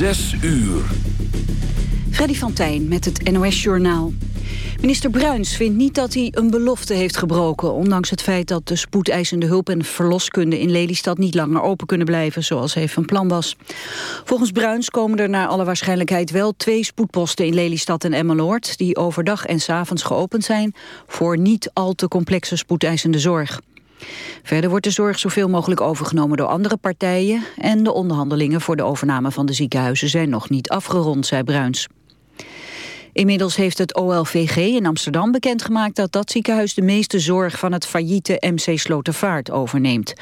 Zes uur. Freddy van Tijn met het NOS-journaal. Minister Bruins vindt niet dat hij een belofte heeft gebroken... ondanks het feit dat de spoedeisende hulp en verloskunde in Lelystad... niet langer open kunnen blijven, zoals hij van plan was. Volgens Bruins komen er naar alle waarschijnlijkheid wel twee spoedposten... in Lelystad en Emmeloord, die overdag en s avonds geopend zijn... voor niet al te complexe spoedeisende zorg. Verder wordt de zorg zoveel mogelijk overgenomen door andere partijen... en de onderhandelingen voor de overname van de ziekenhuizen zijn nog niet afgerond, zei Bruins. Inmiddels heeft het OLVG in Amsterdam bekendgemaakt dat dat ziekenhuis de meeste zorg van het failliete MC Slotervaart overneemt.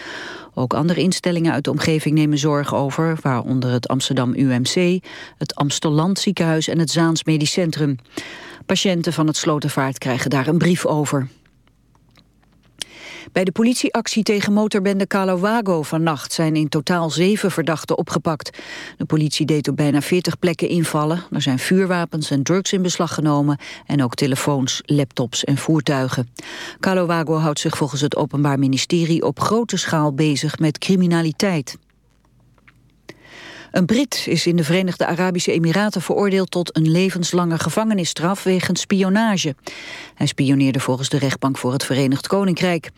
Ook andere instellingen uit de omgeving nemen zorg over, waaronder het Amsterdam UMC, het Amstelland ziekenhuis en het Zaans Medisch Centrum. Patiënten van het Slotervaart krijgen daar een brief over. Bij de politieactie tegen motorbende Calawago vannacht zijn in totaal zeven verdachten opgepakt. De politie deed op bijna 40 plekken invallen. Er zijn vuurwapens en drugs in beslag genomen en ook telefoons, laptops en voertuigen. Calawago houdt zich volgens het Openbaar Ministerie op grote schaal bezig met criminaliteit. Een Brit is in de Verenigde Arabische Emiraten veroordeeld tot een levenslange gevangenisstraf wegens spionage. Hij spioneerde volgens de rechtbank voor het Verenigd Koninkrijk.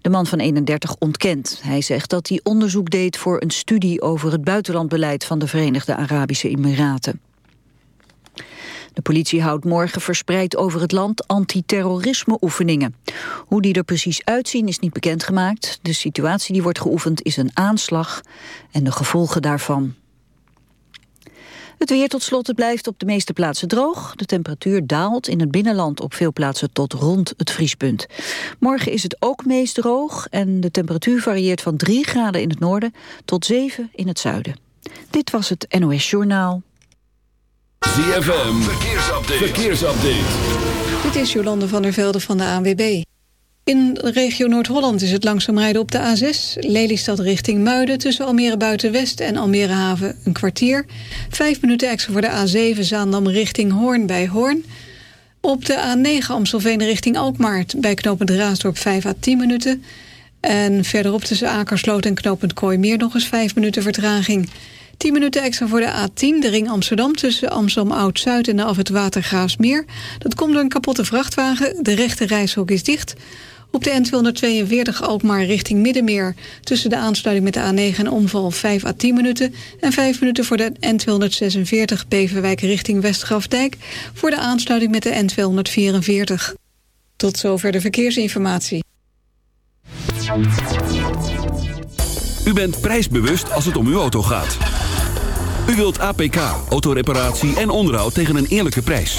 De man van 31 ontkent. Hij zegt dat hij onderzoek deed voor een studie over het buitenlandbeleid van de Verenigde Arabische Emiraten. De politie houdt morgen verspreid over het land antiterrorisme-oefeningen. Hoe die er precies uitzien is niet bekendgemaakt. De situatie die wordt geoefend is een aanslag en de gevolgen daarvan. Het weer tot slot het blijft op de meeste plaatsen droog. De temperatuur daalt in het binnenland op veel plaatsen tot rond het vriespunt. Morgen is het ook meest droog en de temperatuur varieert van 3 graden in het noorden tot 7 in het zuiden. Dit was het NOS Journaal. ZFM, verkeersupdate. verkeersupdate. Dit is Jolande van der Velde van de ANWB. In regio Noord-Holland is het langzaam rijden op de A6. Lelystad richting Muiden tussen Almere Buitenwest en Almere Haven een kwartier. Vijf minuten extra voor de A7 Zaandam richting Hoorn bij Hoorn. Op de A9 Amstelveen richting Alkmaar bij knooppunt Raasdorp 5 à 10 minuten. En verderop tussen Akersloot en knooppunt Kooimeer nog eens 5 minuten vertraging. 10 minuten extra voor de A10, de ring Amsterdam... tussen Amsterdam Oud-Zuid en af het Watergraafsmeer. Dat komt door een kapotte vrachtwagen. De rechte reishok is dicht. Op de N242 Alkmaar richting Middenmeer... tussen de aansluiting met de A9 en omval 5 à 10 minuten... en 5 minuten voor de N246 Beverwijk richting Westgrafdijk... voor de aansluiting met de N244. Tot zover de verkeersinformatie. U bent prijsbewust als het om uw auto gaat. U wilt APK, autoreparatie en onderhoud tegen een eerlijke prijs.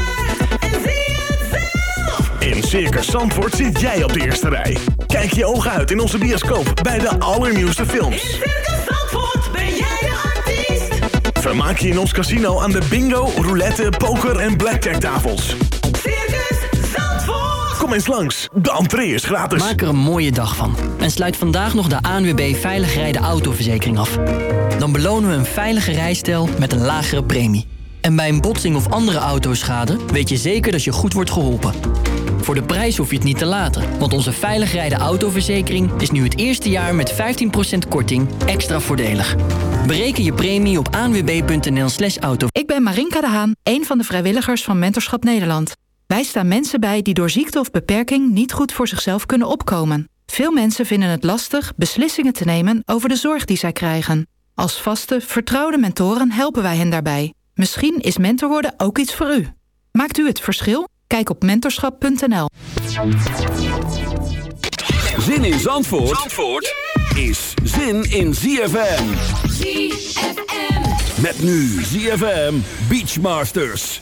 In Circus Zandvoort zit jij op de eerste rij. Kijk je ogen uit in onze bioscoop bij de allernieuwste In films. Circus Zandvoort ben jij de artiest. Vermaak je in ons casino aan de bingo, roulette, poker en blackjack tafels. Circus Zandvoort. Kom eens langs, de entree is gratis. Maak er een mooie dag van. En sluit vandaag nog de ANWB Veilig Rijden Autoverzekering af. Dan belonen we een veilige rijstijl met een lagere premie. En bij een botsing of andere autoschade weet je zeker dat je goed wordt geholpen. Voor de prijs hoef je het niet te laten. Want onze Veilig Rijden Autoverzekering is nu het eerste jaar met 15% korting extra voordelig. Bereken je premie op anwb.nl slash auto. Ik ben Marinka de Haan, een van de vrijwilligers van Mentorschap Nederland. Wij staan mensen bij die door ziekte of beperking niet goed voor zichzelf kunnen opkomen. Veel mensen vinden het lastig beslissingen te nemen over de zorg die zij krijgen. Als vaste, vertrouwde mentoren helpen wij hen daarbij. Misschien is mentor worden ook iets voor u. Maakt u het verschil? Kijk op mentorschap.nl. Zin in Zandvoort, Zandvoort is zin in ZFM. ZFM. Met nu ZFM Beachmasters.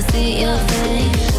to see your face.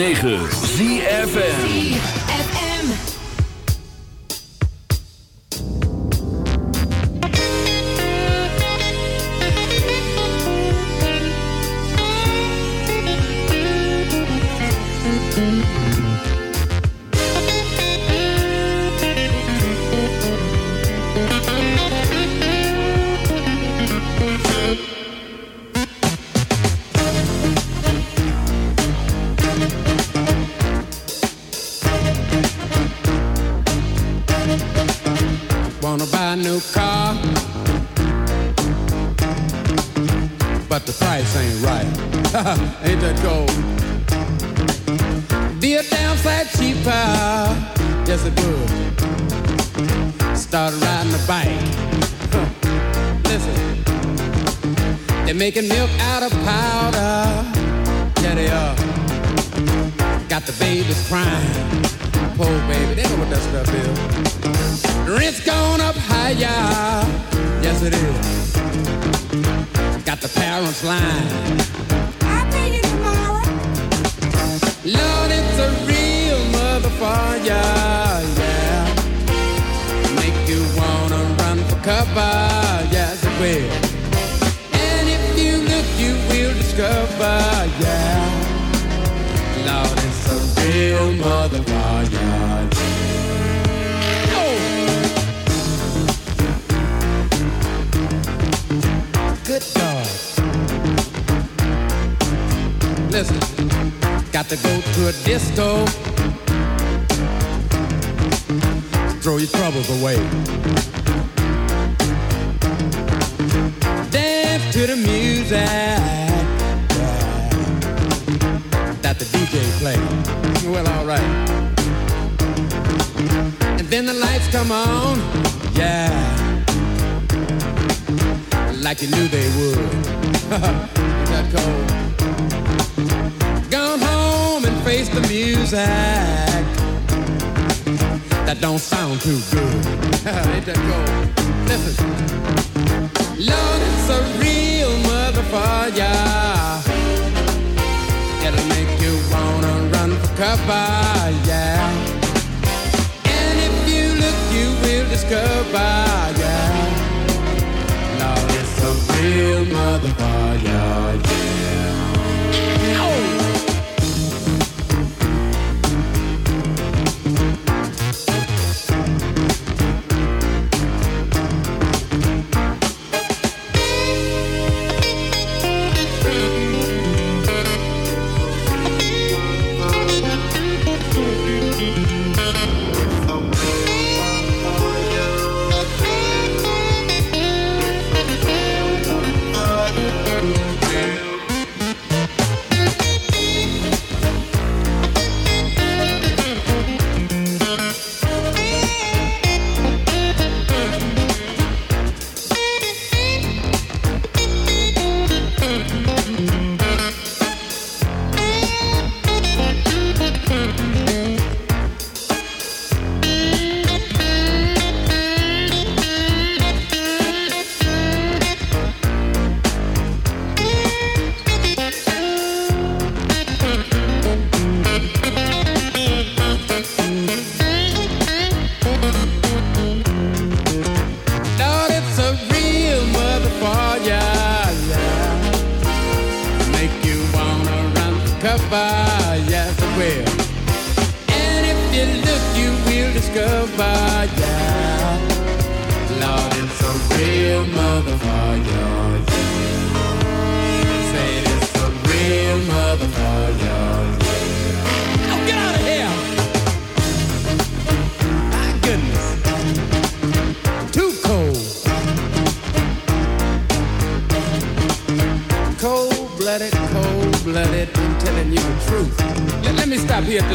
106.9 ZFN to the music that the DJ plays. Well, all right. And then the lights come on. Yeah like you knew they would. Got cold. Gone home and face the music. That don't sound too good. Ain't that cold? Listen. Lord, it's a real motherfucker. It'll make you wanna run for cover, yeah. And if you look, you will discover, yeah. Lord, it's a real motherfucker,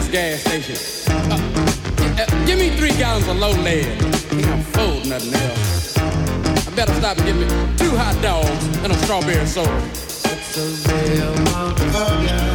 this gas station. Uh, uh, give me three gallons of low lead. Ain't no fold nothing else. I better stop and get me two hot dogs and a strawberry soda. It's a real motherfucker.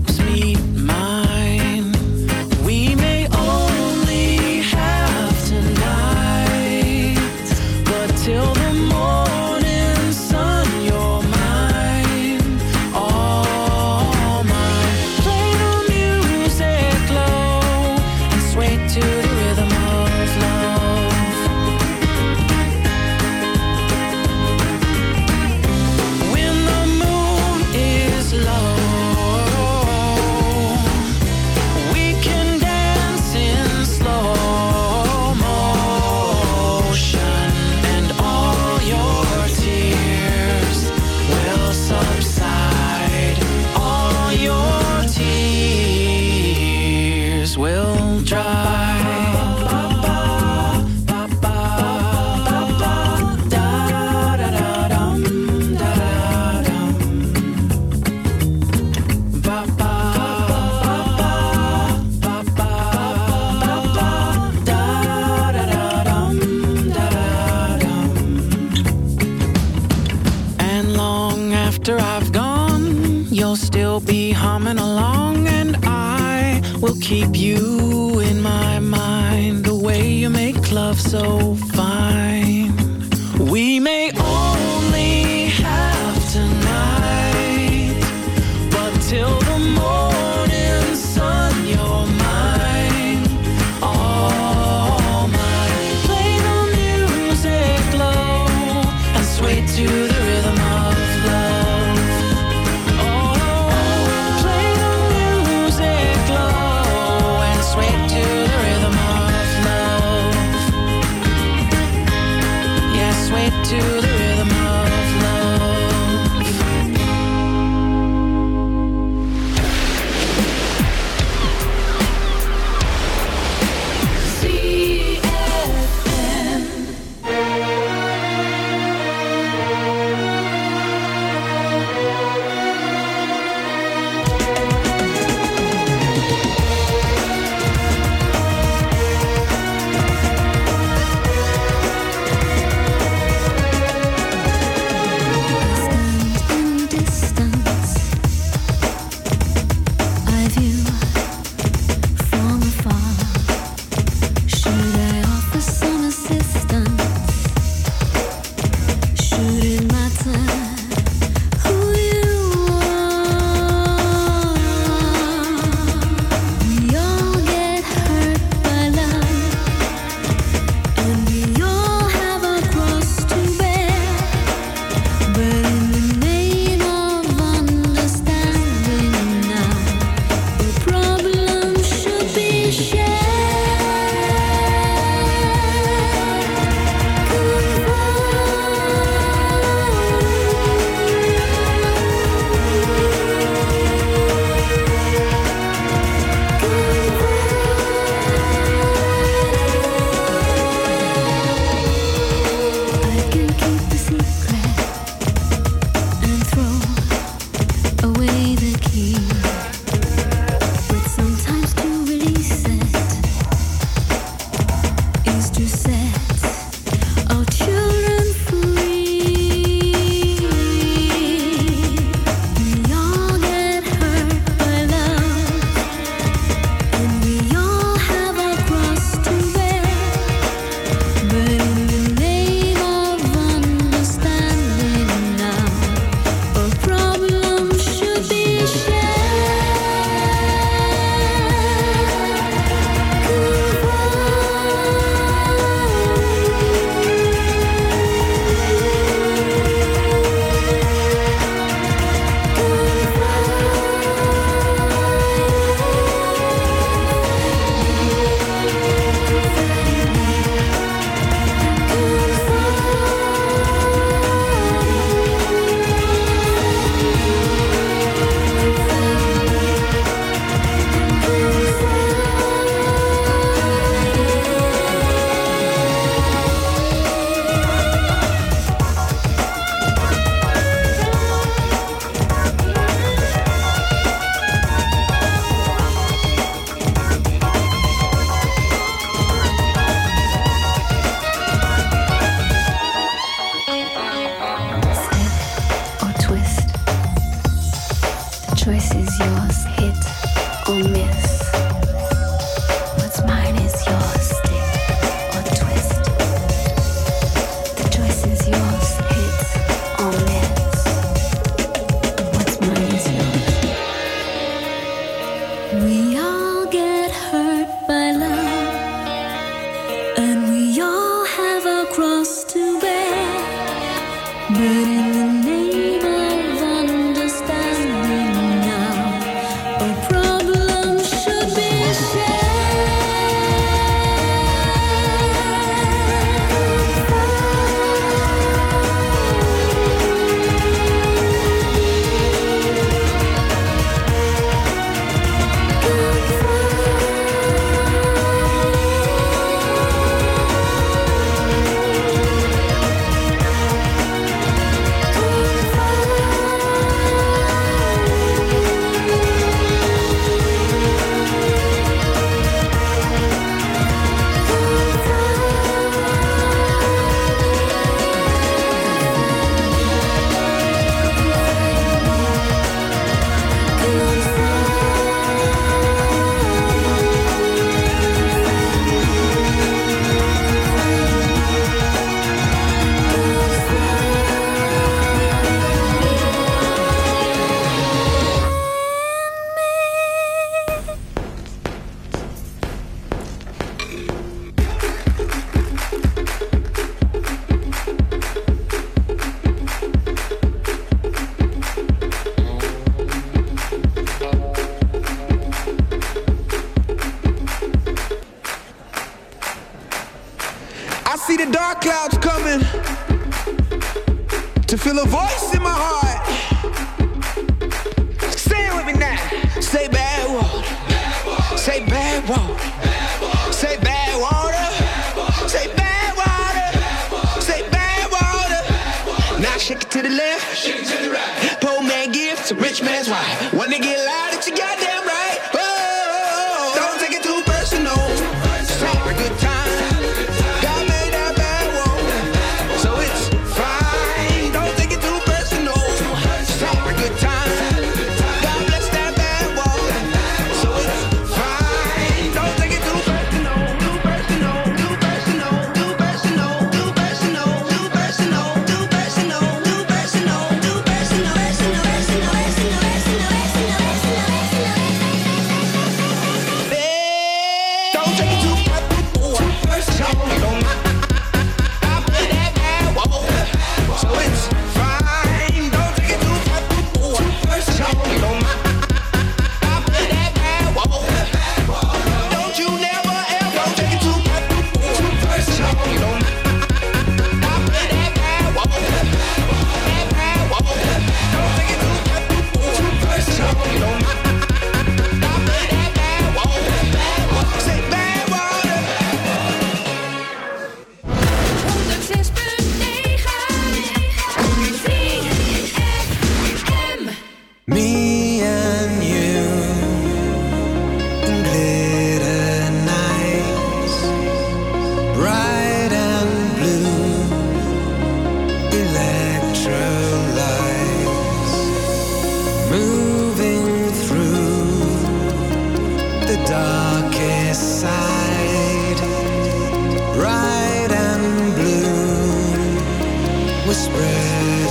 Ma. so fine. We may to the left, shake to the right. Poor man gives, rich man's wife. was spread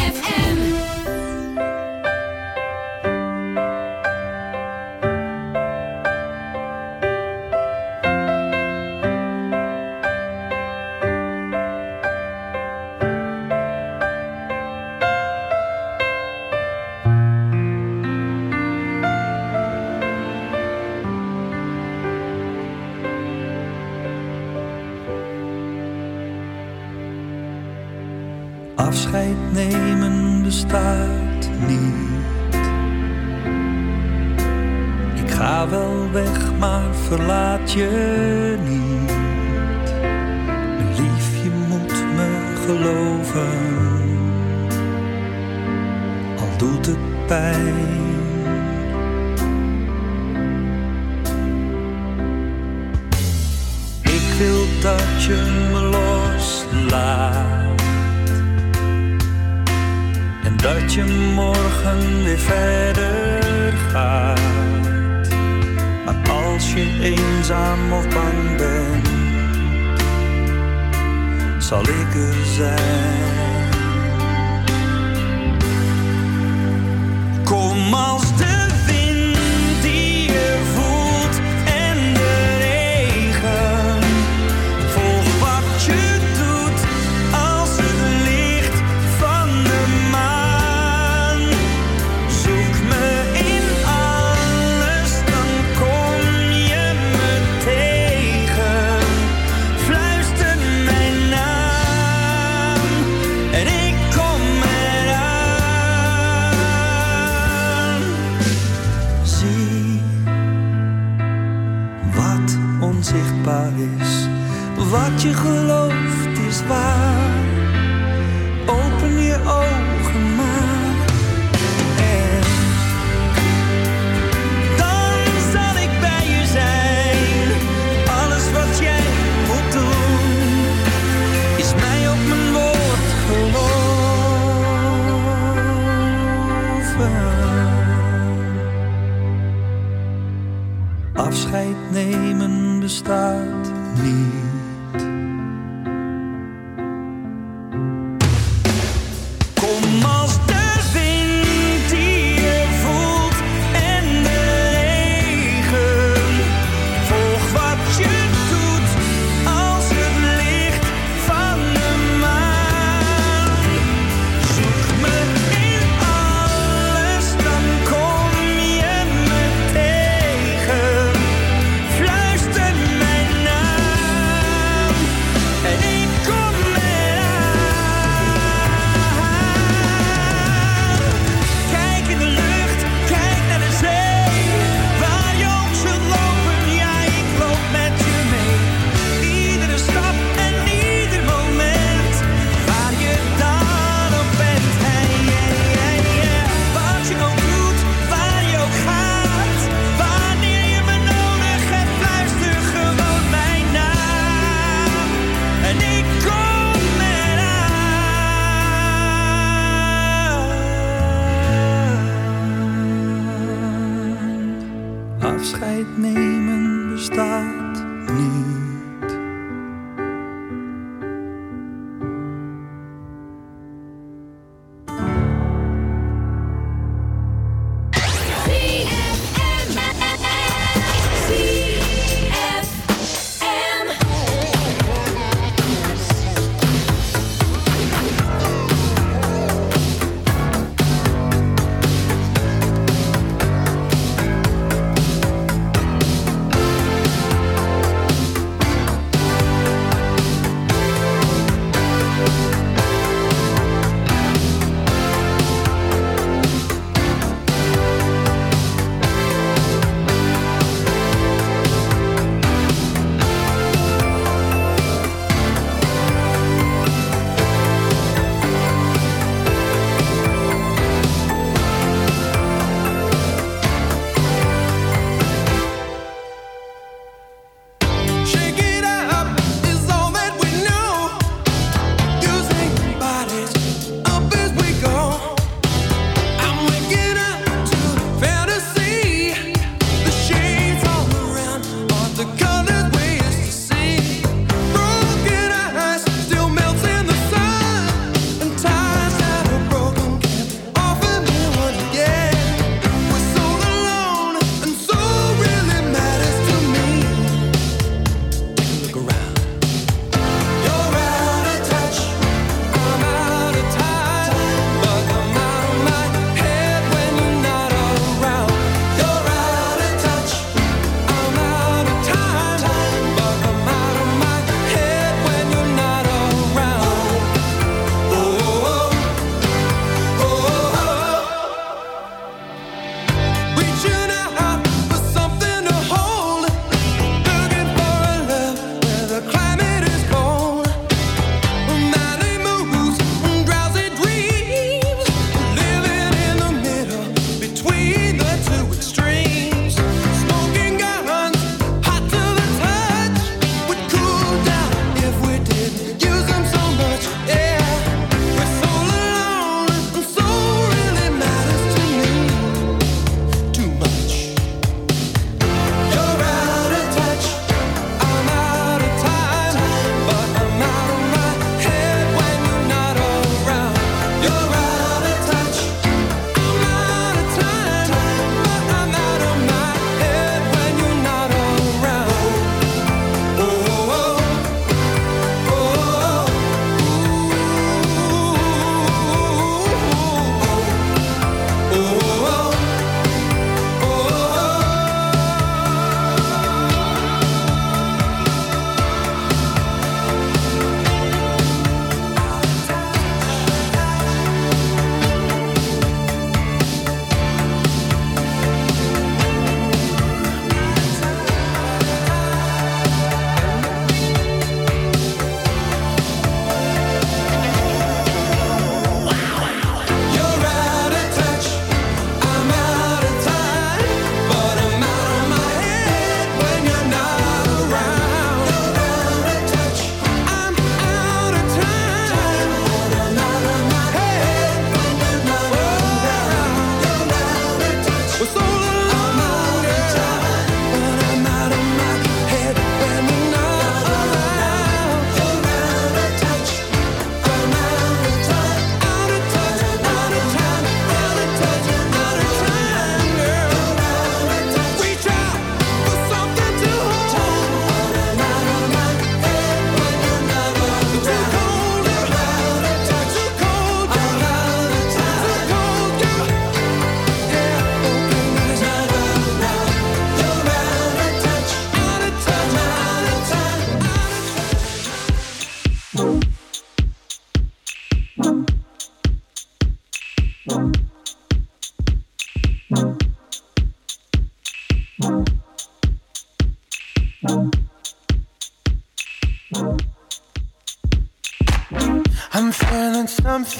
doet het pijn. Ik wil dat je me loslaat en dat je morgen weer verder gaat. Maar als je eenzaam of bang bent, zal ik er zijn. om als de terug.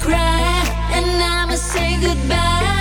cry, and I'ma say goodbye.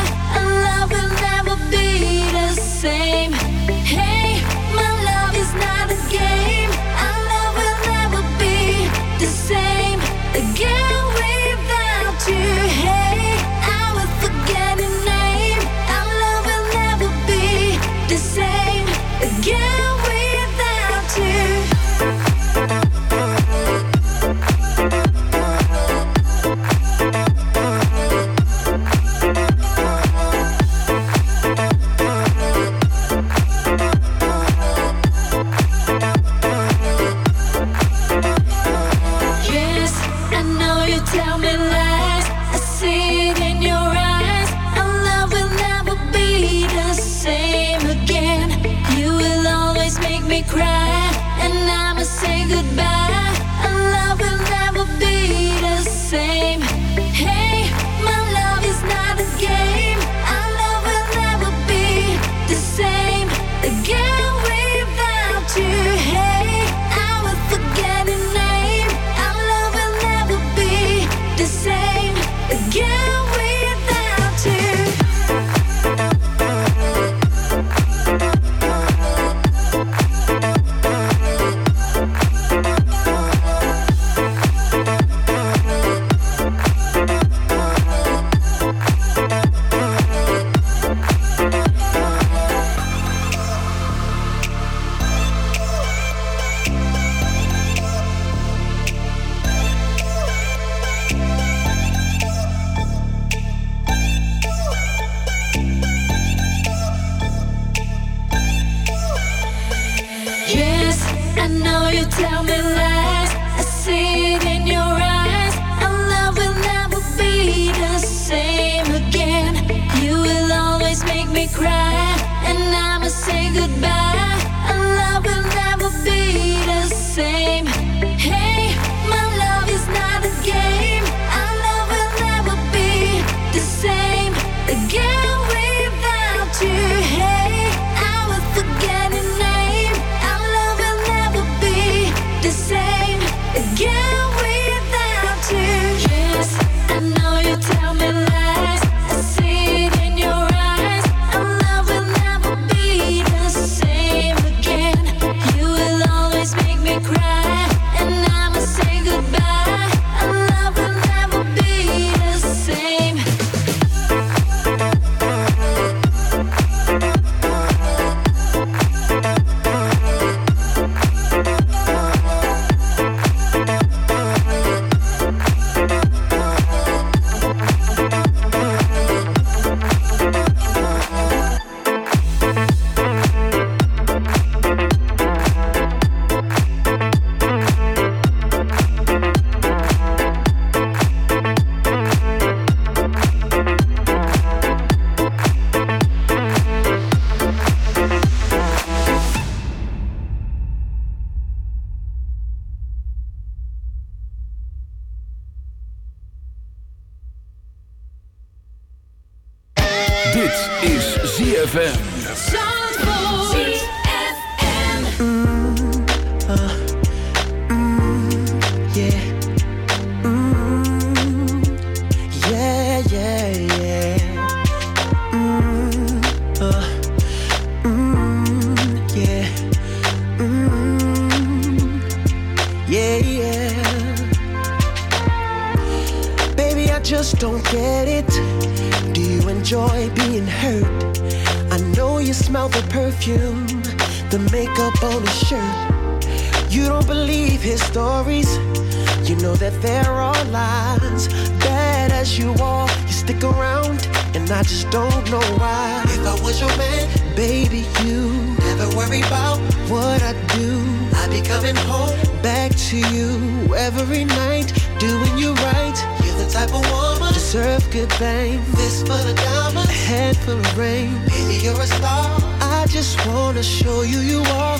you tell me lies. I see it. You don't believe his stories. You know that there are all lies. Bad as you are, you stick around, and I just don't know why. If I was your man, baby, you never worry about what I do. I be coming home back to you every night, doing you right. You're the type of woman deserve good things. This for the diamonds, a head full of rain. Baby, you're a star. I just wanna show you you are.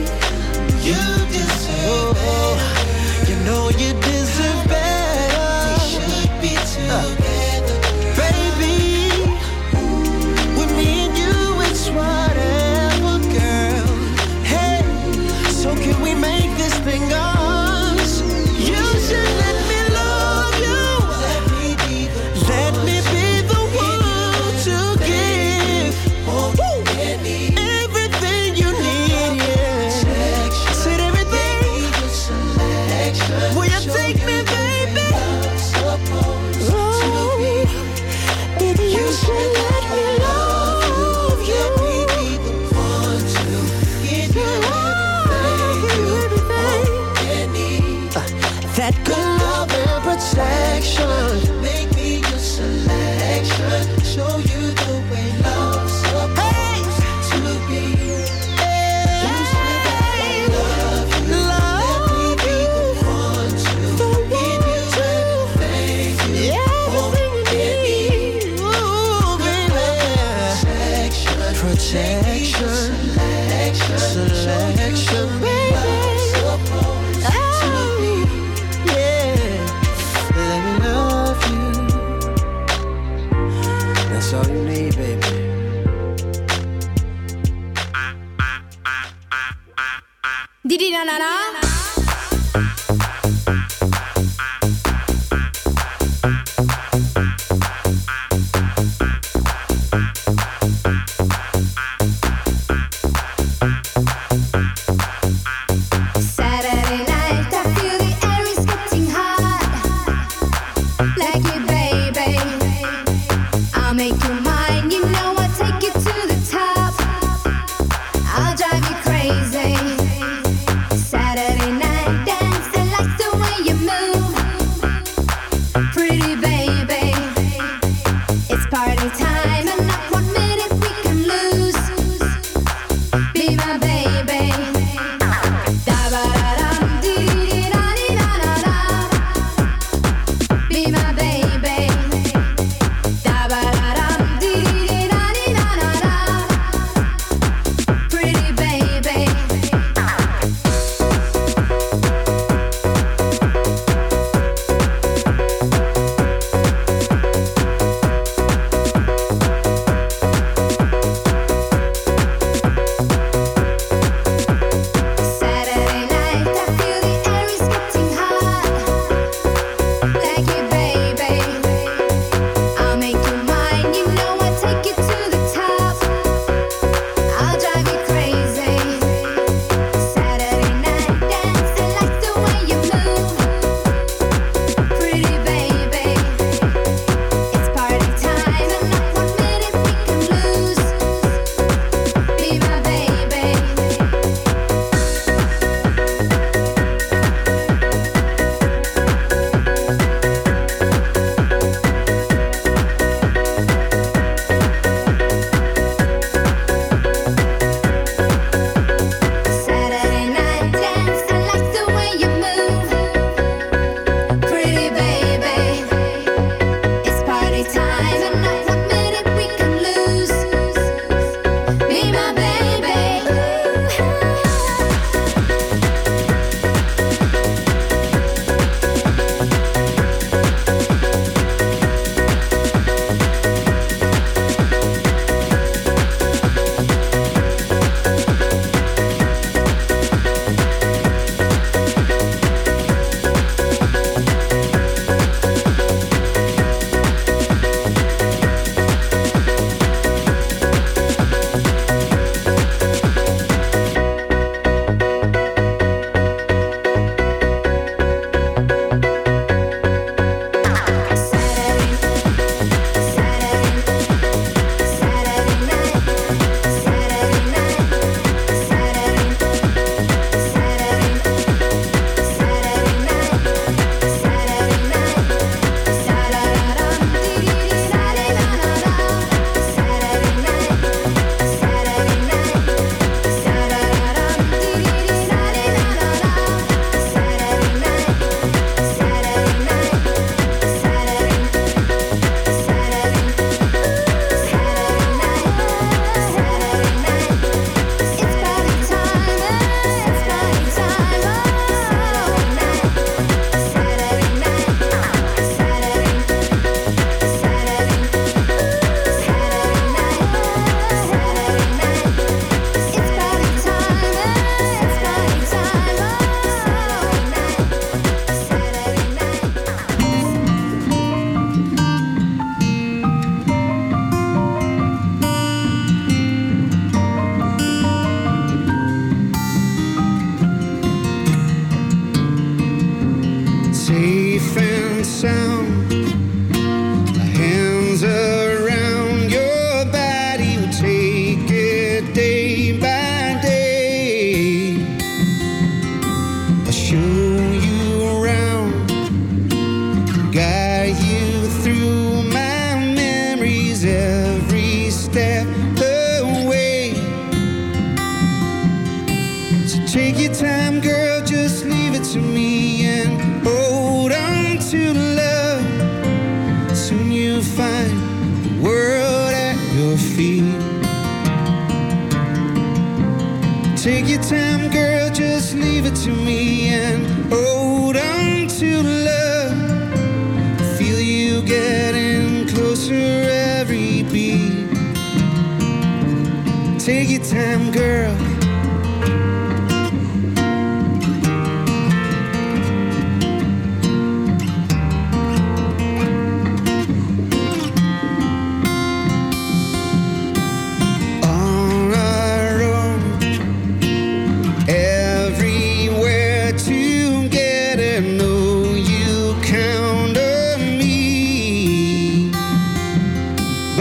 You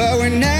but we're not